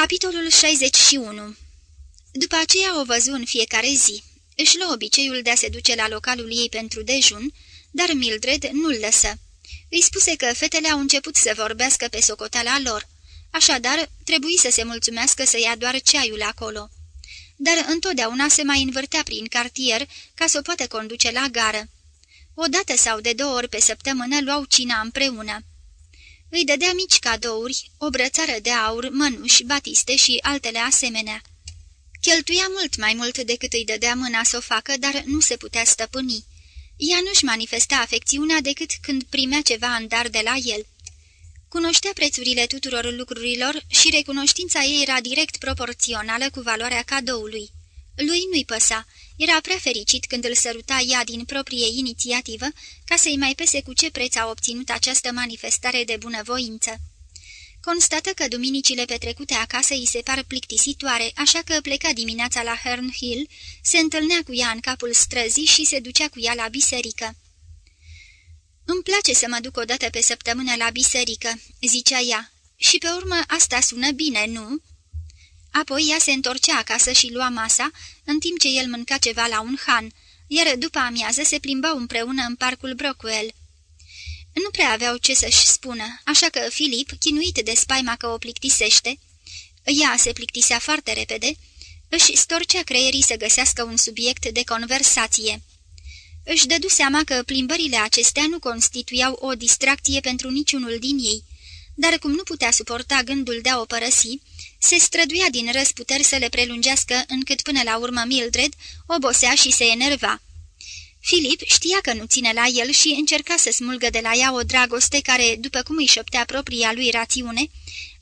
Capitolul 61 După aceea o văzu în fiecare zi. Își luă obiceiul de a se duce la localul ei pentru dejun, dar Mildred nu-l lăsă. Îi spuse că fetele au început să vorbească pe socoteala lor, așadar trebuie să se mulțumească să ia doar ceaiul acolo. Dar întotdeauna se mai învârtea prin cartier ca să o poată conduce la gară. O dată sau de două ori pe săptămână luau cina împreună. Îi dădea mici cadouri, o brățară de aur, mănuși, batiste și altele asemenea. Cheltuia mult mai mult decât îi dădea mâna să o facă, dar nu se putea stăpâni. Ea nu-și manifesta afecțiunea decât când primea ceva în dar de la el. Cunoștea prețurile tuturor lucrurilor și recunoștința ei era direct proporțională cu valoarea cadoului. Lui nu-i păsa, era prea fericit când îl săruta ea din proprie inițiativă ca să-i mai pese cu ce preț a obținut această manifestare de bunăvoință. Constată că duminicile petrecute acasă îi se par plictisitoare, așa că pleca dimineața la Hern Hill, se întâlnea cu ea în capul străzii și se ducea cu ea la biserică. Îmi place să mă duc o dată pe săptămână la biserică," zicea ea, și pe urmă asta sună bine, nu?" Apoi ea se întorcea acasă și lua masa, în timp ce el mânca ceva la un han, iar după amiază se plimbau împreună în parcul Brockwell. Nu prea aveau ce să-și spună, așa că Filip, chinuit de spaima că o plictisește, ea se plictisea foarte repede, își storcea creierii să găsească un subiect de conversație. Își dădu seama că plimbările acestea nu constituiau o distracție pentru niciunul din ei, dar cum nu putea suporta gândul de a o părăsi, se străduia din răsputeri să le prelungească încât până la urmă Mildred obosea și se enerva. Filip știa că nu ține la el și încerca să smulgă de la ea o dragoste care, după cum îi șoptea propria lui rațiune,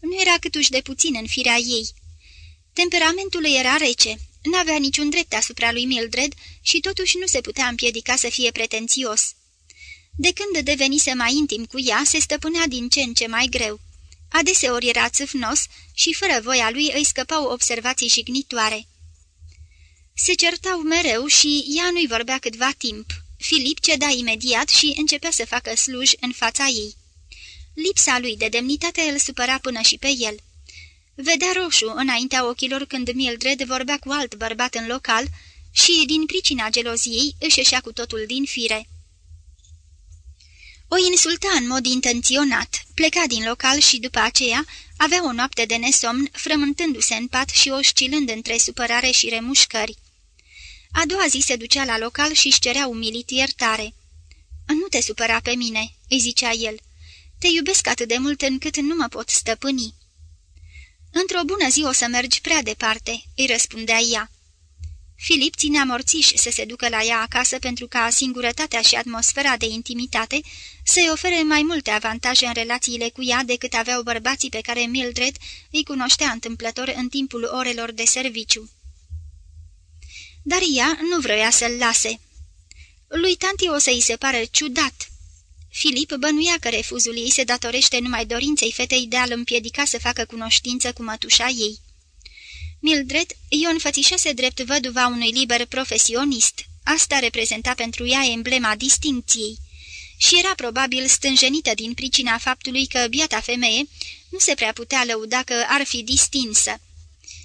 nu era câtuși de puțin în firea ei. Temperamentul era rece, n-avea niciun drept asupra lui Mildred și totuși nu se putea împiedica să fie pretențios. De când devenise mai intim cu ea, se stăpânea din ce în ce mai greu. Adeseori era țâfnos și fără voia lui îi scăpau observații jignitoare. Se certau mereu și ea nu-i vorbea câtva timp. Filip ceda imediat și începea să facă sluj în fața ei. Lipsa lui de demnitate îl supăra până și pe el. Vedea roșu înaintea ochilor când Mildred vorbea cu alt bărbat în local și, din pricina geloziei, își ieșea cu totul din fire. O insulta în mod intenționat, pleca din local și după aceea avea o noapte de nesomn, frământându-se în pat și oscilând între supărare și remușcări. A doua zi se ducea la local și-și cerea umilit iertare. Nu te supăra pe mine," îi zicea el. Te iubesc atât de mult încât nu mă pot stăpâni." Într-o bună zi o să mergi prea departe," îi răspundea ea. Filip ținea morțiș să se ducă la ea acasă pentru ca singurătatea și atmosfera de intimitate să-i ofere mai multe avantaje în relațiile cu ea decât aveau bărbații pe care Mildred îi cunoștea întâmplător în timpul orelor de serviciu. Dar ea nu vroia să-l lase. Lui tanti o să-i se pară ciudat. Filip bănuia că refuzul ei se datorește numai dorinței fetei de a-l împiedica să facă cunoștință cu mătușa ei. Mildred i-o înfățișase drept văduva unui liber profesionist. Asta reprezenta pentru ea emblema distincției. Și era probabil stânjenită din pricina faptului că biata femeie nu se prea putea lăuda că ar fi distinsă.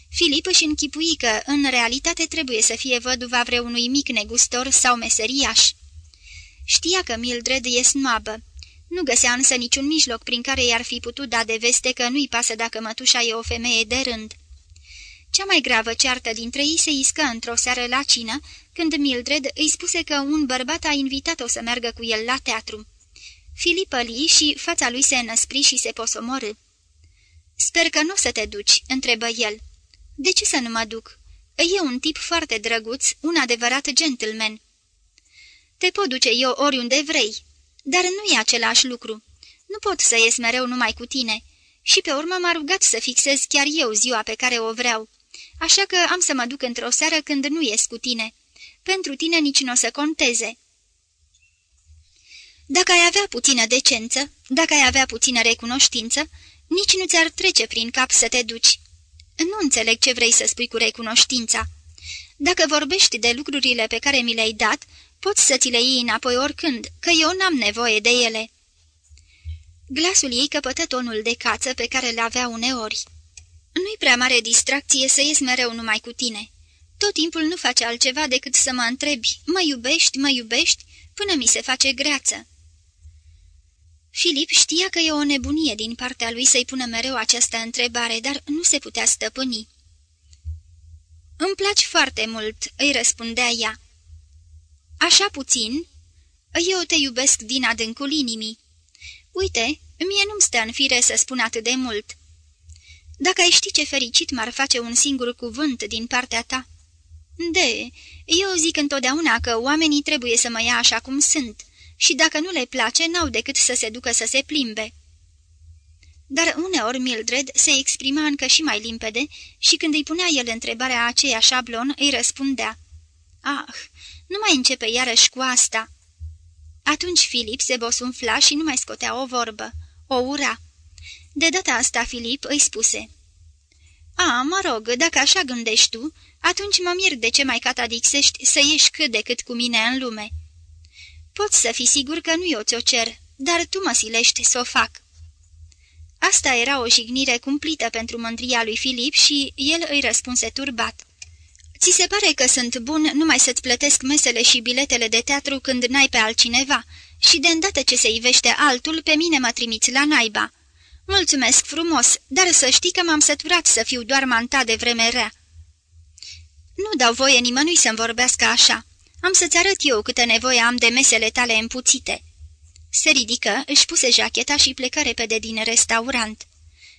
Filip își închipui că, în realitate, trebuie să fie văduva vreunui mic negustor sau meseriaș. Știa că Mildred e snoabă. Nu găsea însă niciun mijloc prin care i-ar fi putut da de veste că nu-i pasă dacă mătușa e o femeie de rând. Cea mai gravă ceartă dintre ei se iscă într-o seară la cină, când Mildred îi spuse că un bărbat a invitat-o să meargă cu el la teatru. Filip îli și fața lui se înăspri și se posomorâ. Sper că nu o să te duci," întrebă el. De ce să nu mă duc? E un tip foarte drăguț, un adevărat gentleman." Te pot duce eu oriunde vrei, dar nu e același lucru. Nu pot să ies mereu numai cu tine." Și pe urmă m-a rugat să fixez chiar eu ziua pe care o vreau așa că am să mă duc într-o seară când nu ies cu tine. Pentru tine nici nu o să conteze." Dacă ai avea puțină decență, dacă ai avea puțină recunoștință, nici nu ți-ar trece prin cap să te duci. Nu înțeleg ce vrei să spui cu recunoștința. Dacă vorbești de lucrurile pe care mi le-ai dat, poți să ți le iei înapoi oricând, că eu n-am nevoie de ele." Glasul ei căpătă tonul de cață pe care le avea uneori. Nu-i prea mare distracție să ies mereu numai cu tine. Tot timpul nu face altceva decât să mă întrebi, mă iubești, mă iubești, până mi se face greață. Filip știa că e o nebunie din partea lui să-i pună mereu această întrebare, dar nu se putea stăpâni. Îmi place foarte mult," îi răspundea ea. Așa puțin? Eu te iubesc din adâncul inimii. Uite, mie nu-mi stă în fire să spun atât de mult. Dacă ai ști ce fericit m-ar face un singur cuvânt din partea ta. De, eu zic întotdeauna că oamenii trebuie să mă ia așa cum sunt și dacă nu le place, n-au decât să se ducă să se plimbe. Dar uneori Mildred se exprima încă și mai limpede și când îi punea el întrebarea aceea șablon, îi răspundea. Ah, nu mai începe iarăși cu asta." Atunci Filip se bosunfla și nu mai scotea o vorbă. O ura. De data asta Filip îi spuse. A, mă rog, dacă așa gândești tu, atunci mă mir de ce mai catadixești să ieși cât de cât cu mine în lume. Poți să fii sigur că nu eu ți-o cer, dar tu mă silești să o fac." Asta era o jignire cumplită pentru mândria lui Filip și el îi răspunse turbat. Ți se pare că sunt bun numai să-ți plătesc mesele și biletele de teatru când n-ai pe altcineva și de îndată ce se ivește altul, pe mine mă trimiți la naiba. Mulțumesc frumos, dar să știi că m-am săturat să fiu doar manta de vreme rea. Nu dau voie nimănui să-mi vorbească așa. Am să-ți arăt eu câtă nevoie am de mesele tale împuțite." Se ridică, își puse jacheta și plecă repede din restaurant.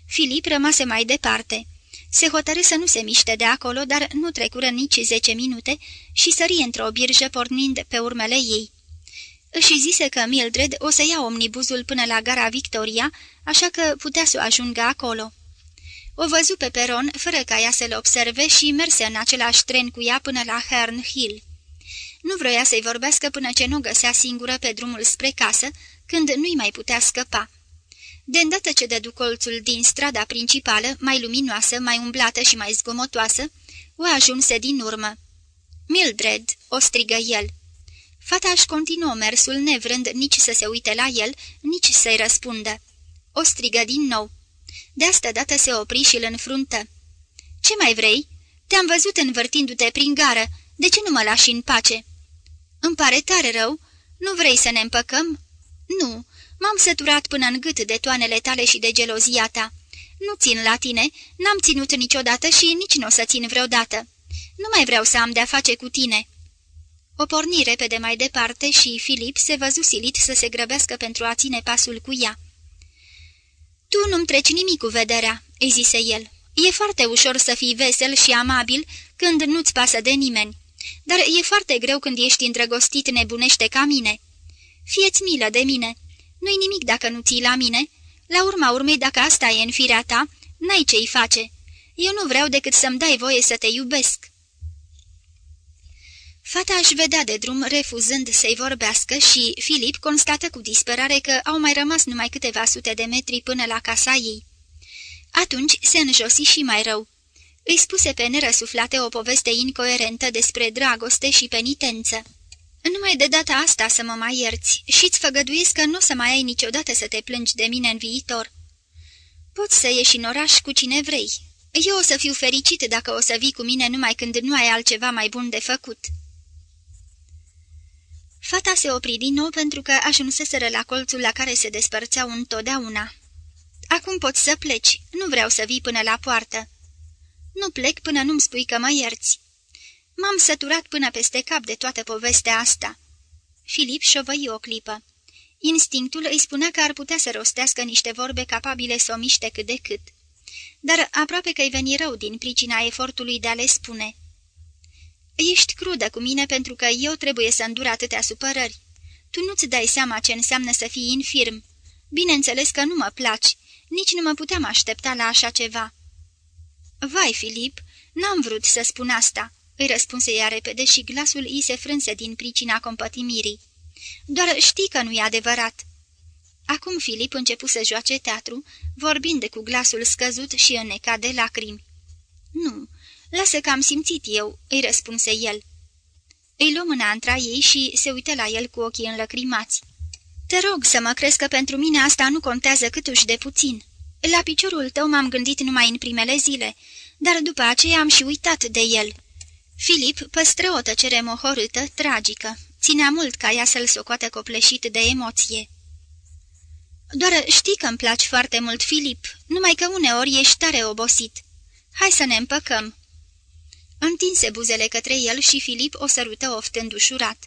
Filip rămase mai departe. Se hotărâ să nu se miște de acolo, dar nu trecură nici zece minute și sări într-o birjă pornind pe urmele ei. Își zise că Mildred o să ia omnibuzul până la gara Victoria, așa că putea să o ajungă acolo. O văzu pe peron, fără ca ea să-l observe și merse în același tren cu ea până la Hern Hill. Nu vroia să-i vorbească până ce nu găsea singură pe drumul spre casă, când nu-i mai putea scăpa. De îndată ce dădu colțul din strada principală, mai luminoasă, mai umblată și mai zgomotoasă, o ajunse din urmă. Mildred!" o strigă el. Fata își continuă mersul, nevrând nici să se uite la el, nici să-i răspundă. O strigă din nou. De asta dată se opri și îl înfruntă. Ce mai vrei? Te-am văzut învârtindu-te prin gară. De ce nu mă lași în pace?" Îmi pare tare rău. Nu vrei să ne împăcăm?" Nu, m-am săturat până în gât de toanele tale și de gelozia ta. Nu țin la tine, n-am ținut niciodată și nici nu o să țin vreodată. Nu mai vreau să am de-a face cu tine." O porni repede mai departe și Filip se văzu silit să se grăbească pentru a ține pasul cu ea. Tu nu-mi treci nimic cu vederea," îi zise el. E foarte ușor să fii vesel și amabil când nu-ți pasă de nimeni, dar e foarte greu când ești îndrăgostit nebunește ca mine. Fieți milă de mine. Nu-i nimic dacă nu ții la mine. La urma urmei, dacă asta e în firea ta, n-ai ce-i face. Eu nu vreau decât să-mi dai voie să te iubesc." Fata își vedea de drum refuzând să-i vorbească și Filip constată cu disperare că au mai rămas numai câteva sute de metri până la casa ei. Atunci se înjosi și mai rău. Îi spuse pe nerăsuflate o poveste incoerentă despre dragoste și penitență. Numai de data asta să mă mai ierți și-ți făgăduiesc că nu o să mai ai niciodată să te plângi de mine în viitor. Poți să ieși în oraș cu cine vrei. Eu o să fiu fericit dacă o să vii cu mine numai când nu ai altceva mai bun de făcut." Fata se opri din nou pentru că ajunseseră la colțul la care se despărțeau întotdeauna. Acum poți să pleci, nu vreau să vii până la poartă." Nu plec până nu-mi spui că mă ierți." M-am săturat până peste cap de toată povestea asta." Filip șovăi o clipă. Instinctul îi spunea că ar putea să rostească niște vorbe capabile să o miște cât de cât. Dar aproape că-i veni rău din pricina efortului de a le spune. Ești crudă cu mine pentru că eu trebuie să îndur atâtea supărări. Tu nu-ți dai seama ce înseamnă să fii infirm. Bineînțeles că nu mă placi. Nici nu mă puteam aștepta la așa ceva." Vai, Filip, n-am vrut să spun asta," îi răspunse ea repede și glasul ei se frânse din pricina compătimirii. Doar știi că nu e adevărat." Acum Filip începu să joace teatru, vorbind cu glasul scăzut și înnecat de lacrimi. Nu, lasă că am simțit eu," îi răspunse el. Îi luă mâna între ei și se uită la el cu ochii înlăcrimați. Te rog să mă crezi că pentru mine asta nu contează câtuși de puțin. La piciorul tău m-am gândit numai în primele zile, dar după aceea am și uitat de el." Filip păstră o tăcere mohorâtă, tragică. Ținea mult ca ea să-l socoată copleșit de emoție. Doar știi că îmi placi foarte mult, Filip, numai că uneori ești tare obosit. Hai să ne împăcăm." Întinse buzele către el și Filip o sărută oftând ușurat.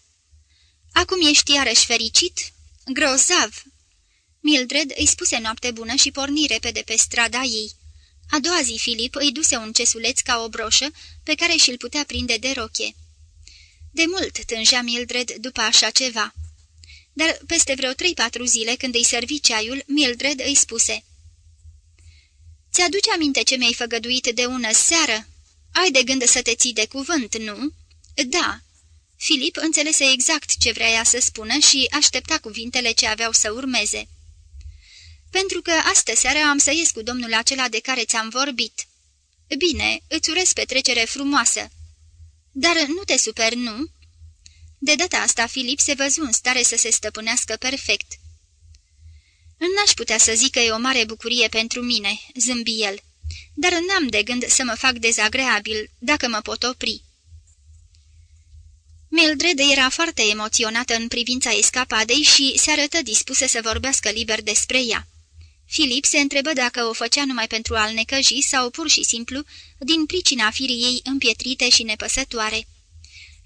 Acum ești iarăși fericit?" Grozav!" Mildred îi spuse noapte bună și porni repede pe strada ei. A doua zi Filip îi duse un cesuleț ca o broșă pe care și-l putea prinde de roche. De mult tângea Mildred după așa ceva. Dar peste vreo trei-patru zile, când îi servi ceaiul, Mildred îi spuse Ți-aduce aminte ce mi-ai făgăduit de ună seară? Ai de gând să te ții de cuvânt, nu?" Da." Filip înțelese exact ce vrea ea să spună și aștepta cuvintele ce aveau să urmeze. Pentru că astă seară am să ies cu domnul acela de care ți-am vorbit." Bine, îți urez petrecere frumoasă." Dar nu te super, nu?" De data asta Filip se văzu în stare să se stăpânească perfect. N-aș putea să zic că e o mare bucurie pentru mine," zâmbi el, dar n-am de gând să mă fac dezagreabil, dacă mă pot opri." Mildred era foarte emoționată în privința escapadei și se arătă dispusă să vorbească liber despre ea. Filip se întrebă dacă o făcea numai pentru a-l necăji sau pur și simplu din pricina firii ei împietrite și nepăsătoare.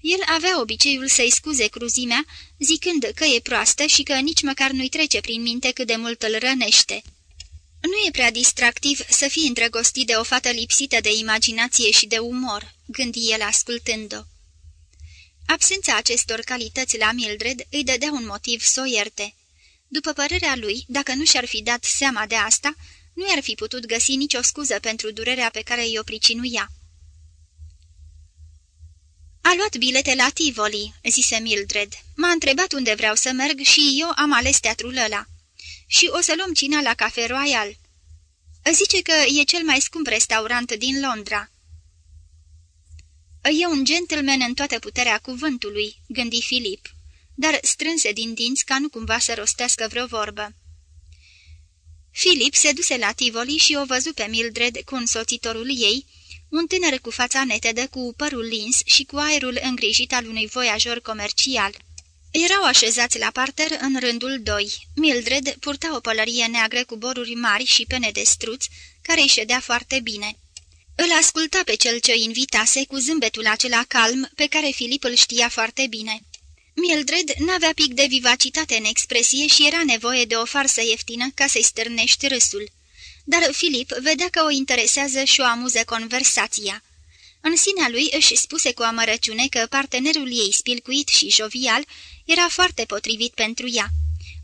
El avea obiceiul să-i scuze cruzimea, zicând că e proastă și că nici măcar nu-i trece prin minte cât de mult îl rănește. Nu e prea distractiv să fii îndrăgostit de o fată lipsită de imaginație și de umor, gândi el ascultând-o. Absența acestor calități la Mildred îi dădea un motiv să o ierte. După părerea lui, dacă nu și-ar fi dat seama de asta, nu i-ar fi putut găsi nicio scuză pentru durerea pe care i-o pricinuia. A luat bilete la Tivoli," zise Mildred. M-a întrebat unde vreau să merg și eu am ales teatrul ăla. Și o să luăm cina la Cafe Royal. Zice că e cel mai scump restaurant din Londra." E un gentleman în toată puterea cuvântului," gândi Filip dar strânse din dinți ca nu cumva să rostească vreo vorbă. Filip se duse la Tivoli și o văzu pe Mildred cu însoțitorul ei, un tânăr cu fața netedă, cu părul lins și cu aerul îngrijit al unui voiajor comercial. Erau așezați la parter în rândul doi. Mildred purta o pălărie neagră cu boruri mari și pene de struț, care îi ședea foarte bine. Îl asculta pe cel ce invitase cu zâmbetul acela calm pe care Filip îl știa foarte bine. Mildred n-avea pic de vivacitate în expresie și era nevoie de o farsă ieftină ca să-i stârnești râsul. Dar Filip vedea că o interesează și o amuză conversația. În sinea lui își spuse cu amărăciune că partenerul ei spilcuit și jovial era foarte potrivit pentru ea.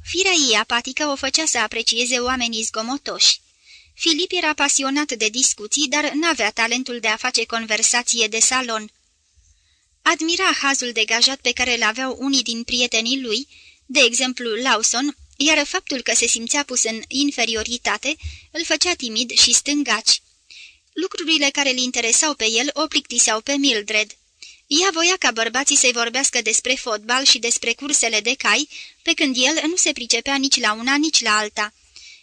Firea ei apatică o făcea să aprecieze oamenii zgomotoși. Filip era pasionat de discuții, dar n-avea talentul de a face conversație de salon. Admira hazul degajat pe care îl aveau unii din prietenii lui, de exemplu Lawson, iar faptul că se simțea pus în inferioritate îl făcea timid și stângaci. Lucrurile care îl interesau pe el o plictiseau pe Mildred. Ea voia ca bărbații să-i vorbească despre fotbal și despre cursele de cai, pe când el nu se pricepea nici la una, nici la alta.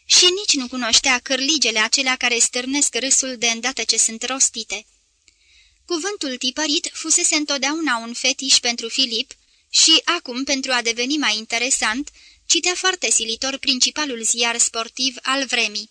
Și nici nu cunoștea cârligele acelea care stârnesc râsul de îndată ce sunt rostite. Cuvântul tipărit fusese întotdeauna un fetiș pentru Filip și acum, pentru a deveni mai interesant, citea foarte silitor principalul ziar sportiv al vremii.